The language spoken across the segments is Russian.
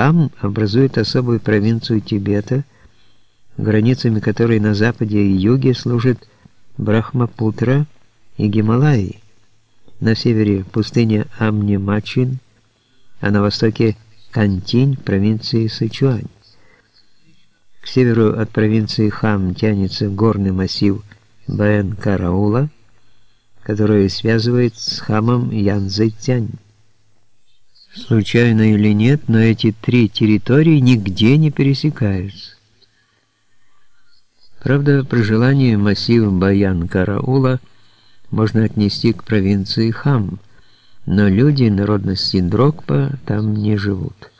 Хам образует особую провинцию Тибета, границами которой на западе и юге служит Брахмапутра и Гималаи. На севере пустыня Амнимачин, а на востоке Кантинь провинции Сычуань. К северу от провинции Хам тянется горный массив Баэн-Караула, который связывает с Хамом Янзэцянь. Случайно или нет, но эти три территории нигде не пересекаются. Правда, при желании массив Баян-Караула можно отнести к провинции Хам, но люди народности Дрогпа там не живут.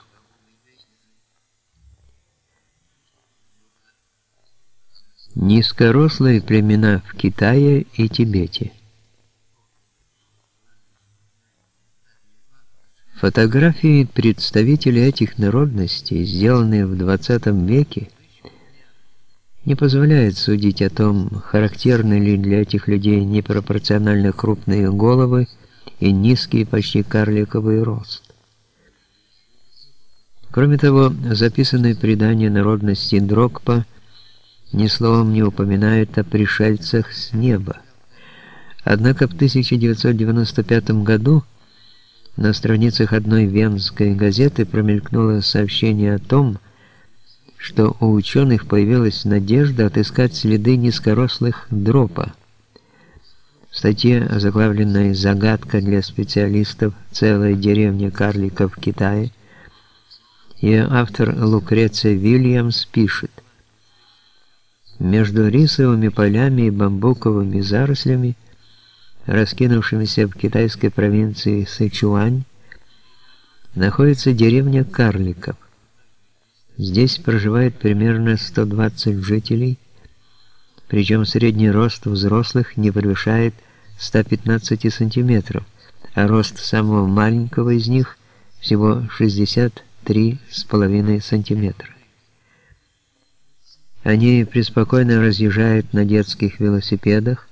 Низкорослые племена в Китае и Тибете – Фотографии представителей этих народностей, сделанные в 20 веке, не позволяют судить о том, характерны ли для этих людей непропорционально крупные головы и низкий, почти карликовый рост. Кроме того, записанное предание народности Дрогпа ни словом не упоминает о пришельцах с неба. Однако в 1995 году на страницах одной венской газеты промелькнуло сообщение о том, что у ученых появилась надежда отыскать следы низкорослых дропа. В статье, озаглавленной «Загадка для специалистов. Целая деревня карликов в Китае», ее автор Лукреция Вильямс пишет «Между рисовыми полями и бамбуковыми зарослями – раскинувшимися в китайской провинции Сычуань, находится деревня карликов. Здесь проживает примерно 120 жителей, причем средний рост взрослых не превышает 115 сантиметров, а рост самого маленького из них всего 63,5 сантиметра. Они преспокойно разъезжают на детских велосипедах,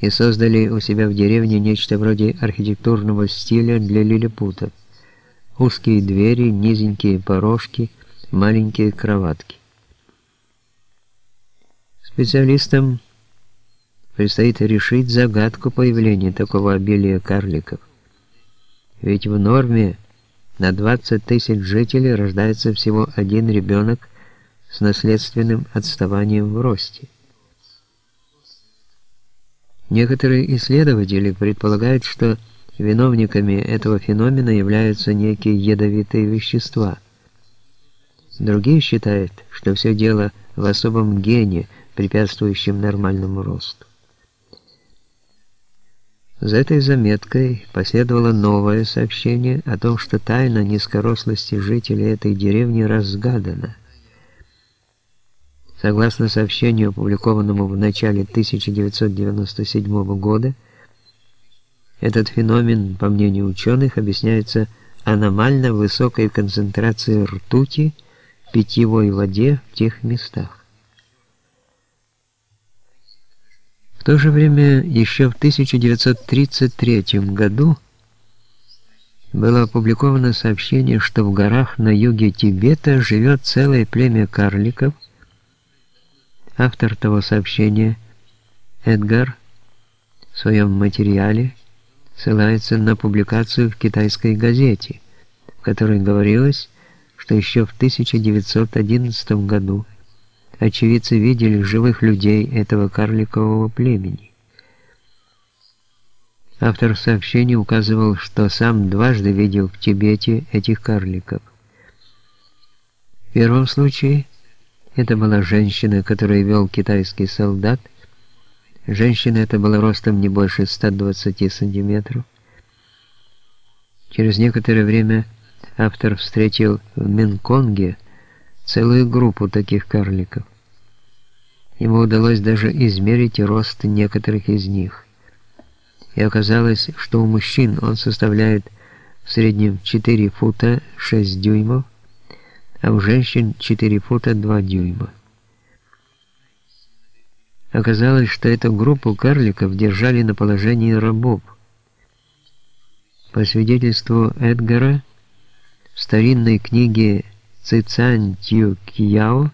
и создали у себя в деревне нечто вроде архитектурного стиля для лилипутов. Узкие двери, низенькие порожки, маленькие кроватки. Специалистам предстоит решить загадку появления такого обилия карликов. Ведь в норме на 20 тысяч жителей рождается всего один ребенок с наследственным отставанием в росте. Некоторые исследователи предполагают, что виновниками этого феномена являются некие ядовитые вещества. Другие считают, что все дело в особом гене, препятствующем нормальному росту. За этой заметкой последовало новое сообщение о том, что тайна низкорослости жителей этой деревни разгадана – Согласно сообщению, опубликованному в начале 1997 года, этот феномен, по мнению ученых, объясняется аномально высокой концентрацией ртути в питьевой воде в тех местах. В то же время еще в 1933 году было опубликовано сообщение, что в горах на юге Тибета живет целое племя карликов – Автор того сообщения, Эдгар, в своем материале ссылается на публикацию в китайской газете, в которой говорилось, что еще в 1911 году очевидцы видели живых людей этого карликового племени. Автор сообщения указывал, что сам дважды видел в Тибете этих карликов. В первом случае – это была женщина, которую вел китайский солдат. Женщина эта была ростом не больше 120 сантиметров. Через некоторое время автор встретил в Меконге целую группу таких карликов. Ему удалось даже измерить рост некоторых из них. И оказалось, что у мужчин он составляет в среднем 4 фута 6 дюймов, а у женщин 4 фута 2 дюйма. Оказалось, что эту группу карликов держали на положении рабов. По свидетельству Эдгара, В старинной книге Цицань Тю Кияо